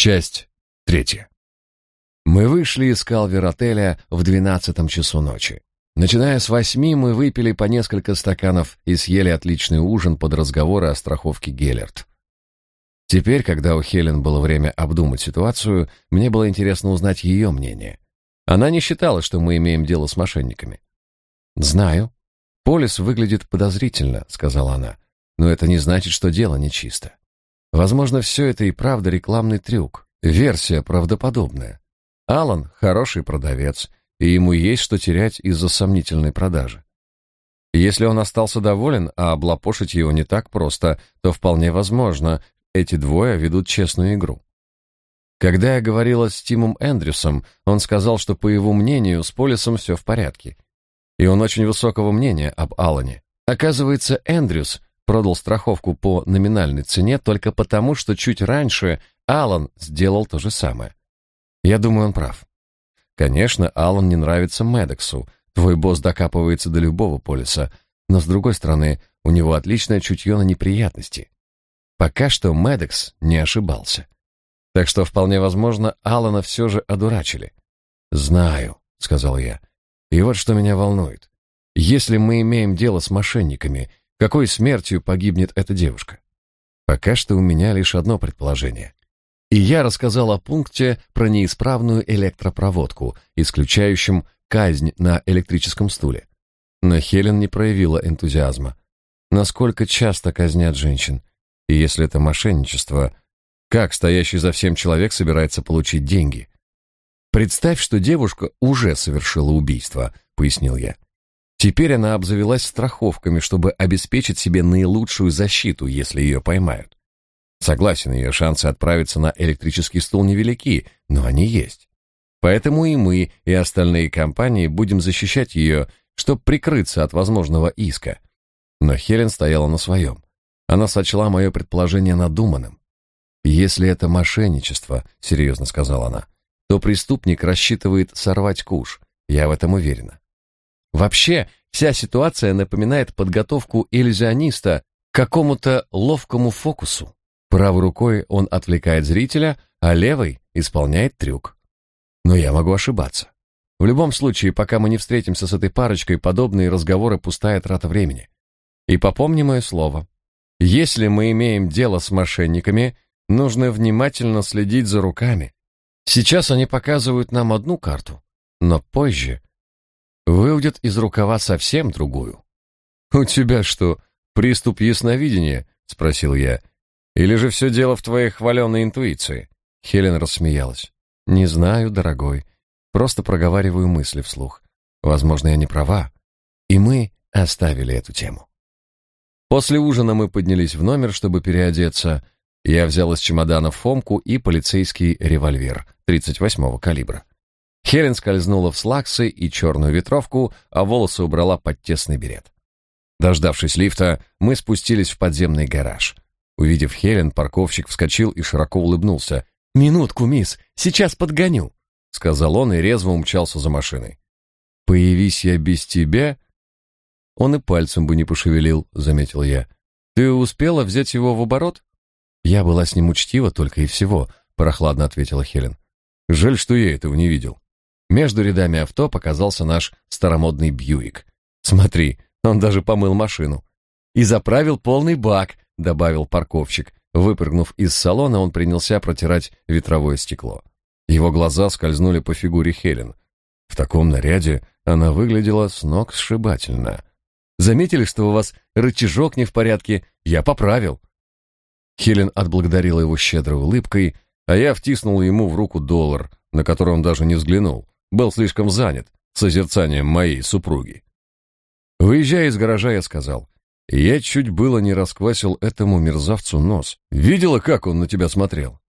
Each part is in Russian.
Часть третья. Мы вышли из Калвер-отеля в двенадцатом часу ночи. Начиная с восьми, мы выпили по несколько стаканов и съели отличный ужин под разговоры о страховке Геллерт. Теперь, когда у Хелен было время обдумать ситуацию, мне было интересно узнать ее мнение. Она не считала, что мы имеем дело с мошенниками. «Знаю. Полис выглядит подозрительно», — сказала она. «Но это не значит, что дело нечисто. Возможно, все это и правда рекламный трюк, версия правдоподобная. Алан хороший продавец, и ему есть что терять из-за сомнительной продажи. Если он остался доволен, а облапошить его не так просто, то вполне возможно, эти двое ведут честную игру. Когда я говорила с Тимом Эндрюсом, он сказал, что, по его мнению, с Полисом все в порядке. И он очень высокого мнения об Алане. Оказывается, Эндрюс продал страховку по номинальной цене только потому, что чуть раньше Алан сделал то же самое. Я думаю, он прав. Конечно, Алан не нравится Медексу. Твой босс докапывается до любого полиса, но с другой стороны, у него отличное чутье на неприятности. Пока что Медекс не ошибался. Так что вполне возможно, Алана все же одурачили. Знаю, сказал я. И вот что меня волнует. Если мы имеем дело с мошенниками, какой смертью погибнет эта девушка? Пока что у меня лишь одно предположение. И я рассказал о пункте про неисправную электропроводку, исключающем казнь на электрическом стуле. Но Хелен не проявила энтузиазма. Насколько часто казнят женщин? И если это мошенничество, как стоящий за всем человек собирается получить деньги? Представь, что девушка уже совершила убийство, пояснил я. Теперь она обзавелась страховками, чтобы обеспечить себе наилучшую защиту, если ее поймают. Согласен, ее шансы отправиться на электрический стул невелики, но они есть. Поэтому и мы, и остальные компании будем защищать ее, чтобы прикрыться от возможного иска. Но Хелен стояла на своем. Она сочла мое предположение надуманным. «Если это мошенничество», — серьезно сказала она, — «то преступник рассчитывает сорвать куш. Я в этом уверена. Вообще, вся ситуация напоминает подготовку иллюзиониста к какому-то ловкому фокусу. Правой рукой он отвлекает зрителя, а левой исполняет трюк. Но я могу ошибаться. В любом случае, пока мы не встретимся с этой парочкой, подобные разговоры пустая трата времени. И попомни мое слово. Если мы имеем дело с мошенниками, нужно внимательно следить за руками. Сейчас они показывают нам одну карту, но позже выудят из рукава совсем другую. «У тебя что, приступ ясновидения?» — спросил я. «Или же все дело в твоей хваленной интуиции?» Хелен рассмеялась. «Не знаю, дорогой. Просто проговариваю мысли вслух. Возможно, я не права. И мы оставили эту тему». После ужина мы поднялись в номер, чтобы переодеться. Я взял из чемодана фомку и полицейский револьвер 38-го калибра. Хелен скользнула в слаксы и черную ветровку, а волосы убрала под тесный берет. Дождавшись лифта, мы спустились в подземный гараж. Увидев Хелен, парковщик вскочил и широко улыбнулся. «Минутку, мисс, сейчас подгоню», — сказал он и резво умчался за машиной. «Появись я без тебя...» Он и пальцем бы не пошевелил, — заметил я. «Ты успела взять его в оборот?» «Я была с ним учтива только и всего», — прохладно ответила Хелен. «Жаль, что я этого не видел. Между рядами авто показался наш старомодный Бьюик. Смотри, он даже помыл машину. И заправил полный бак, добавил парковщик. Выпрыгнув из салона, он принялся протирать ветровое стекло. Его глаза скользнули по фигуре Хелен. В таком наряде она выглядела с ног сшибательно. Заметили, что у вас рычажок не в порядке? Я поправил. Хелен отблагодарила его щедрой улыбкой, а я втиснул ему в руку доллар, на который он даже не взглянул был слишком занят созерцанием моей супруги. Выезжая из гаража, я сказал, «Я чуть было не расквасил этому мерзавцу нос. Видела, как он на тебя смотрел?»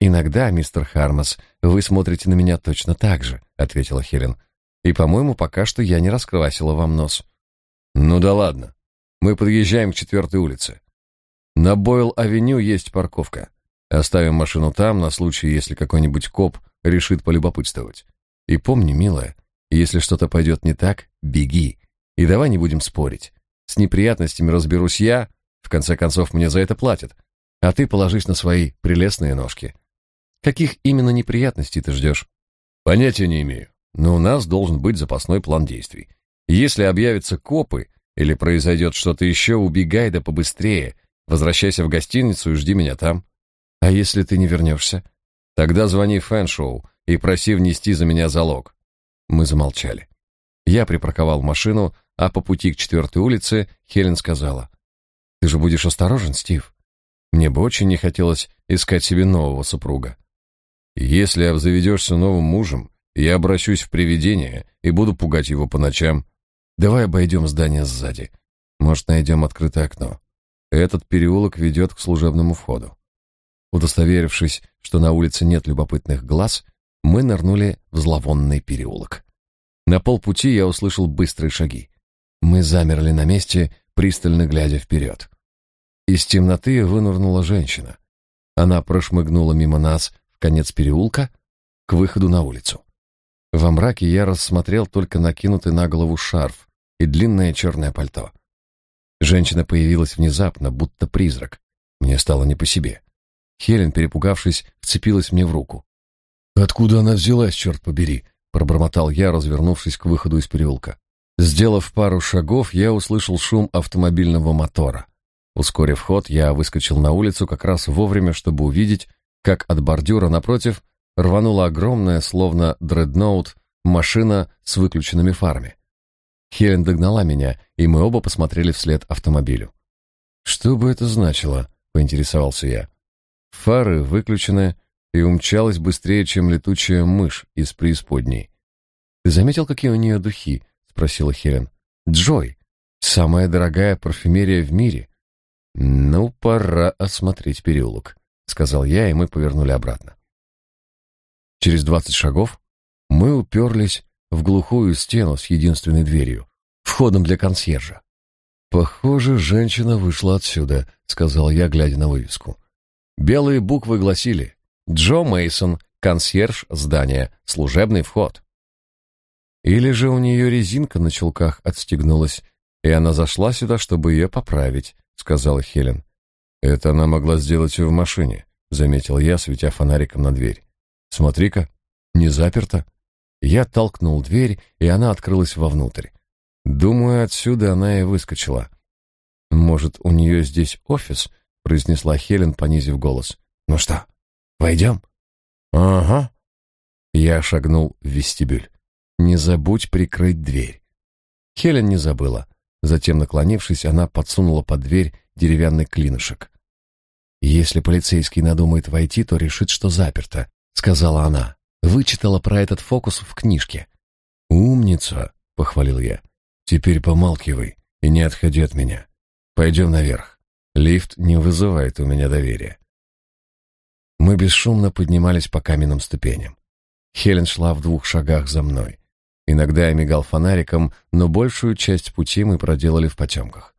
«Иногда, мистер Хармас, вы смотрите на меня точно так же», — ответила Хелен. «И, по-моему, пока что я не расквасила вам нос». «Ну да ладно. Мы подъезжаем к четвертой улице. На Бойл-авеню есть парковка. Оставим машину там на случай, если какой-нибудь коп решит полюбопытствовать. И помни, милая, если что-то пойдет не так, беги. И давай не будем спорить. С неприятностями разберусь я, в конце концов мне за это платят. А ты положись на свои прелестные ножки. Каких именно неприятностей ты ждешь?» «Понятия не имею, но у нас должен быть запасной план действий. Если объявятся копы или произойдет что-то еще, убегай да побыстрее, возвращайся в гостиницу и жди меня там. А если ты не вернешься? Тогда звони Фэншоу и проси внести за меня залог». Мы замолчали. Я припарковал машину, а по пути к четвертой улице Хелен сказала, «Ты же будешь осторожен, Стив. Мне бы очень не хотелось искать себе нового супруга. Если обзаведешься новым мужем, я обращусь в привидение и буду пугать его по ночам. Давай обойдем здание сзади. Может, найдем открытое окно. Этот переулок ведет к служебному входу. Удостоверившись, что на улице нет любопытных глаз, мы нырнули в зловонный переулок. На полпути я услышал быстрые шаги. Мы замерли на месте, пристально глядя вперед. Из темноты вынырнула женщина. Она прошмыгнула мимо нас в конец переулка к выходу на улицу. Во мраке я рассмотрел только накинутый на голову шарф и длинное черное пальто. Женщина появилась внезапно, будто призрак. Мне стало не по себе. Хелен, перепугавшись, вцепилась мне в руку. «Откуда она взялась, черт побери?» — пробормотал я, развернувшись к выходу из переулка. Сделав пару шагов, я услышал шум автомобильного мотора. Ускорив ход, я выскочил на улицу как раз вовремя, чтобы увидеть, как от бордюра напротив рванула огромная, словно дредноут, машина с выключенными фарами. Хелен догнала меня, и мы оба посмотрели вслед автомобилю. «Что бы это значило?» — поинтересовался я. Фары выключены, и умчалась быстрее, чем летучая мышь из преисподней. «Ты заметил, какие у нее духи?» — спросила Хелен. «Джой, самая дорогая парфюмерия в мире». «Ну, пора осмотреть переулок», — сказал я, и мы повернули обратно. Через двадцать шагов мы уперлись в глухую стену с единственной дверью, входом для консьержа. «Похоже, женщина вышла отсюда», — сказал я, глядя на вывеску. Белые буквы гласили «Джо Мейсон, консьерж здания, служебный вход». Или же у нее резинка на чулках отстегнулась, и она зашла сюда, чтобы ее поправить, — сказала Хелен. «Это она могла сделать и в машине», — заметил я, светя фонариком на дверь. Смотри-ка, не заперто. Я толкнул дверь, и она открылась вовнутрь. Думаю, отсюда она и выскочила. Может, у нее здесь офис? произнесла Хелен, понизив голос. Ну что, войдем?» Ага. Я шагнул в вестибюль. Не забудь прикрыть дверь. Хелен не забыла. Затем, наклонившись, она подсунула под дверь деревянный клинышек. Если полицейский надумает войти, то решит, что заперто, сказала она. Вычитала про этот фокус в книжке. Умница, похвалил я. Теперь помалкивай и не отходи от меня. Пойдем наверх. Лифт не вызывает у меня доверия. Мы бесшумно поднимались по каменным ступеням. Хелен шла в двух шагах за мной. Иногда я мигал фонариком, но большую часть пути мы проделали в потемках.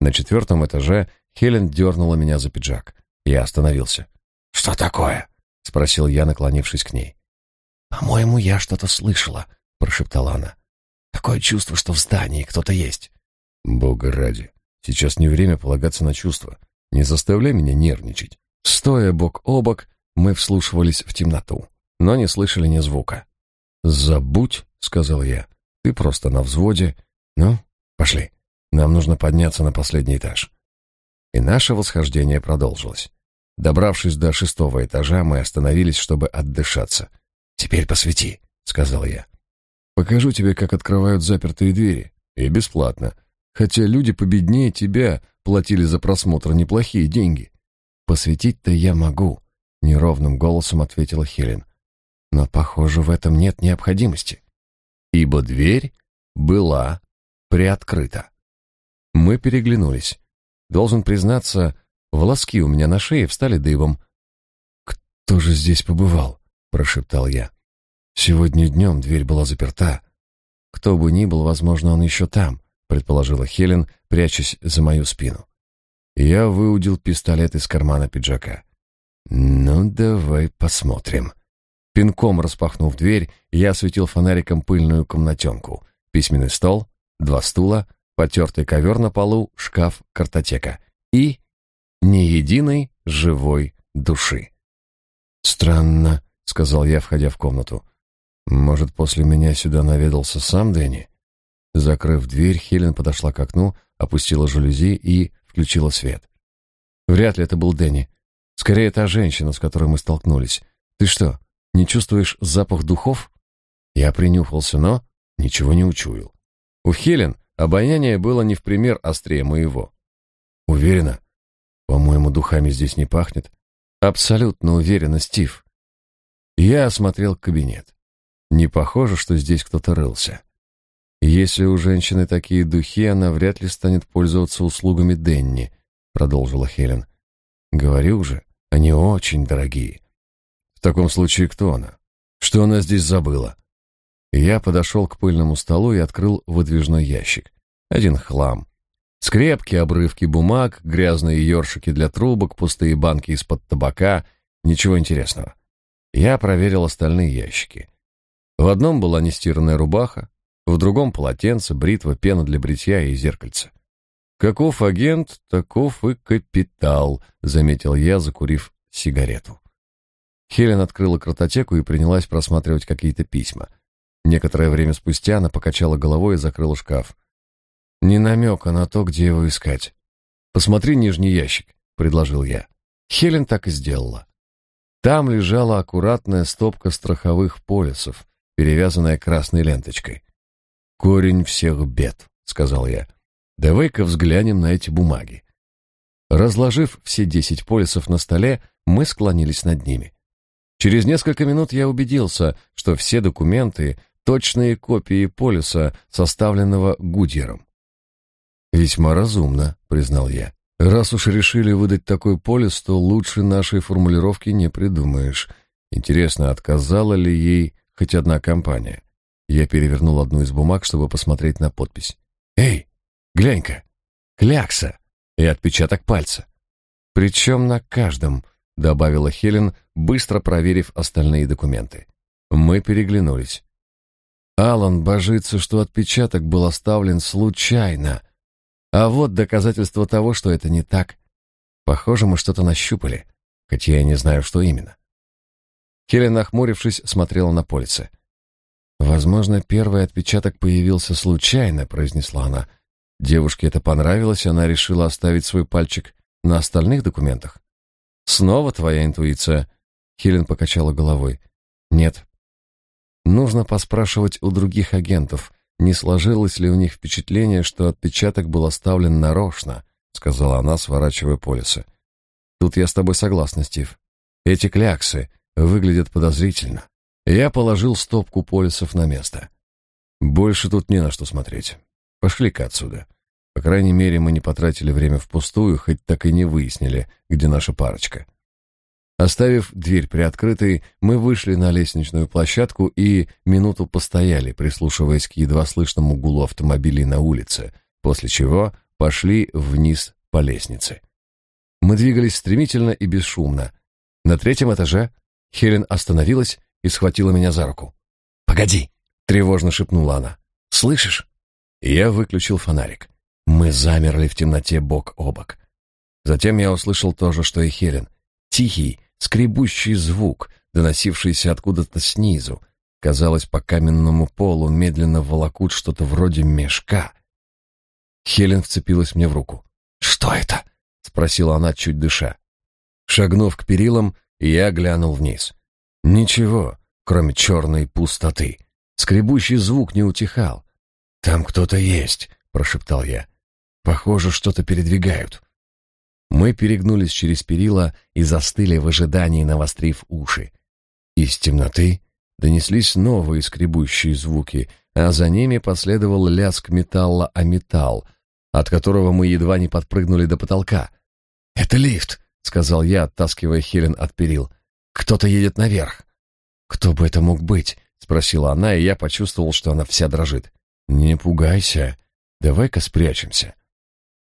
На четвертом этаже Хелен дернула меня за пиджак. Я остановился. «Что такое?» — спросил я, наклонившись к ней. «По-моему, я что-то слышала», — прошептала она. «Такое чувство, что в здании кто-то есть». «Бога ради, сейчас не время полагаться на чувства. Не заставляй меня нервничать». Стоя бок о бок, мы вслушивались в темноту, но не слышали ни звука. «Забудь», — сказал я, — «ты просто на взводе. Ну, пошли, нам нужно подняться на последний этаж». И наше восхождение продолжилось. Добравшись до шестого этажа, мы остановились, чтобы отдышаться. «Теперь посвети», — сказал я. «Покажу тебе, как открывают запертые двери. И бесплатно. Хотя люди победнее тебя платили за просмотр неплохие деньги». «Посветить-то я могу», — неровным голосом ответила Хелен. «Но, похоже, в этом нет необходимости, ибо дверь была приоткрыта». Мы переглянулись. Должен признаться, Волоски у меня на шее встали дыбом. «Кто же здесь побывал?» — прошептал я. «Сегодня днем дверь была заперта. Кто бы ни был, возможно, он еще там», — предположила Хелен, прячась за мою спину. Я выудил пистолет из кармана пиджака. «Ну, давай посмотрим». Пинком распахнув дверь, я осветил фонариком пыльную комнатенку. Письменный стол, два стула, потертый ковер на полу, шкаф, картотека. И ни единой живой души. Странно, сказал я, входя в комнату. Может, после меня сюда наведался сам Дэнни? Закрыв дверь, Хелен подошла к окну, опустила жалюзи и включила свет. Вряд ли это был Дэнни. Скорее, та женщина, с которой мы столкнулись. Ты что, не чувствуешь запах духов? Я принюхался, но ничего не учуял. У Хелен обоняние было не в пример острее моего. Уверена? По-моему, духами здесь не пахнет. Абсолютно уверена, Стив. Я осмотрел кабинет. Не похоже, что здесь кто-то рылся. Если у женщины такие духи, она вряд ли станет пользоваться услугами Денни, продолжила Хелен. Говорю же, они очень дорогие. В таком случае кто она? Что она здесь забыла? Я подошел к пыльному столу и открыл выдвижной ящик. Один хлам. Скрепки, обрывки бумаг, грязные ёршики для трубок, пустые банки из-под табака. Ничего интересного. Я проверил остальные ящики. В одном была нестиранная рубаха, в другом полотенце, бритва, пена для бритья и зеркальце. Каков агент, таков и капитал, заметил я, закурив сигарету. Хелен открыла картотеку и принялась просматривать какие-то письма. Некоторое время спустя она покачала головой и закрыла шкаф. Ни намека на то, где его искать. Посмотри нижний ящик, предложил я. Хелен так и сделала. Там лежала аккуратная стопка страховых полисов, перевязанная красной ленточкой. Корень всех бед, сказал я. Давай-ка взглянем на эти бумаги. Разложив все десять полисов на столе, мы склонились над ними. Через несколько минут я убедился, что все документы точные копии полиса, составленного Гудьером. Весьма разумно, признал я. Раз уж решили выдать такой полис, то лучше нашей формулировки не придумаешь. Интересно, отказала ли ей хоть одна компания? Я перевернул одну из бумаг, чтобы посмотреть на подпись. Эй, глянь-ка. Клякса и отпечаток пальца. Причем на каждом, добавила Хелен, быстро проверив остальные документы. Мы переглянулись. Алан божится, что отпечаток был оставлен случайно, а вот доказательство того, что это не так. Похоже, мы что-то нащупали, хотя я не знаю, что именно. Хелен, нахмурившись, смотрела на полисы. «Возможно, первый отпечаток появился случайно», — произнесла она. Девушке это понравилось, она решила оставить свой пальчик на остальных документах. «Снова твоя интуиция?» Хелен покачала головой. «Нет. Нужно поспрашивать у других агентов, не сложилось ли у них впечатление, что отпечаток был оставлен нарочно, сказала она, сворачивая полисы. Тут я с тобой согласна, Стив. Эти кляксы выглядят подозрительно. Я положил стопку полисов на место. Больше тут не на что смотреть. Пошли-ка отсюда. По крайней мере, мы не потратили время впустую, хоть так и не выяснили, где наша парочка. Оставив дверь приоткрытой, мы вышли на лестничную площадку и минуту постояли, прислушиваясь к едва слышному гулу автомобилей на улице, после чего пошли вниз по лестнице. Мы двигались стремительно и бесшумно. На третьем этаже Хелен остановилась и схватила меня за руку. «Погоди!» — тревожно шепнула она. «Слышишь?» Я выключил фонарик. Мы замерли в темноте бок о бок. Затем я услышал то же, что и Хелен. Тихий, скребущий звук, доносившийся откуда-то снизу. Казалось, по каменному полу медленно волокут что-то вроде мешка. Хелен вцепилась мне в руку. «Что это?» — спросила она, чуть дыша. Шагнув к перилам, я глянул вниз. Ничего, кроме черной пустоты. Скребущий звук не утихал. «Там кто-то есть», — прошептал я. «Похоже, что-то передвигают». Мы перегнулись через перила и застыли в ожидании, навострив уши. Из темноты донеслись новые скребущие звуки, а за ними последовал лязг металла о металл, от которого мы едва не подпрыгнули до потолка. «Это лифт», — сказал я, оттаскивая Хелен от перил. «Кто-то едет наверх». «Кто бы это мог быть?» — спросила она, и я почувствовал, что она вся дрожит. «Не пугайся. Давай-ка спрячемся».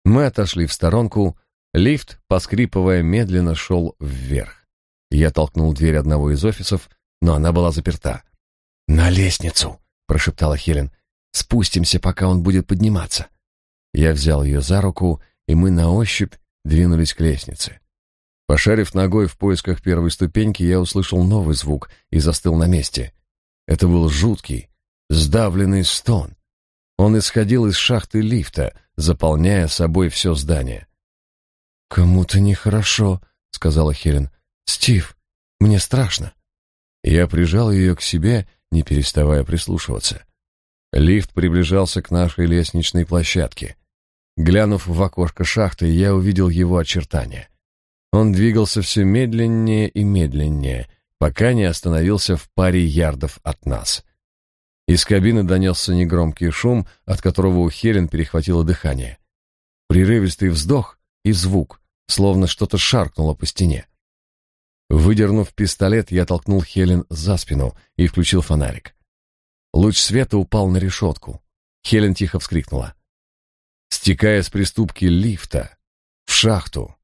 Мы отошли в сторонку, Лифт, поскрипывая, медленно шел вверх. Я толкнул дверь одного из офисов, но она была заперта. «На лестницу!» — прошептала Хелен. «Спустимся, пока он будет подниматься». Я взял ее за руку, и мы на ощупь двинулись к лестнице. Пошарив ногой в поисках первой ступеньки, я услышал новый звук и застыл на месте. Это был жуткий, сдавленный стон. Он исходил из шахты лифта, заполняя собой все здание. «Кому-то нехорошо», — сказала Хелен. «Стив, мне страшно». Я прижал ее к себе, не переставая прислушиваться. Лифт приближался к нашей лестничной площадке. Глянув в окошко шахты, я увидел его очертания. Он двигался все медленнее и медленнее, пока не остановился в паре ярдов от нас. Из кабины донесся негромкий шум, от которого у Хелен перехватило дыхание. Прерывистый вздох и звук, словно что-то шаркнуло по стене. Выдернув пистолет, я толкнул Хелен за спину и включил фонарик. Луч света упал на решетку. Хелен тихо вскрикнула. Стекая с приступки лифта в шахту,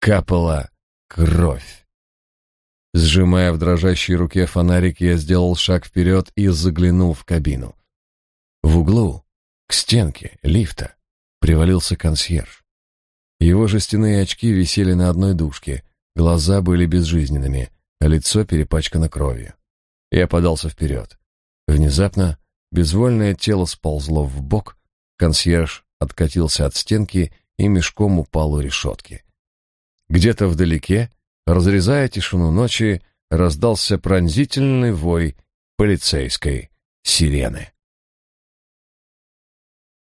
капала кровь. Сжимая в дрожащей руке фонарик, я сделал шаг вперед и заглянул в кабину. В углу, к стенке лифта, привалился консьерж. Его жестяные очки висели на одной дужке, глаза были безжизненными, а лицо перепачкано кровью. Я подался вперед. Внезапно безвольное тело сползло в бок, консьерж откатился от стенки и мешком упал у решетки. Где-то вдалеке, разрезая тишину ночи, раздался пронзительный вой полицейской сирены.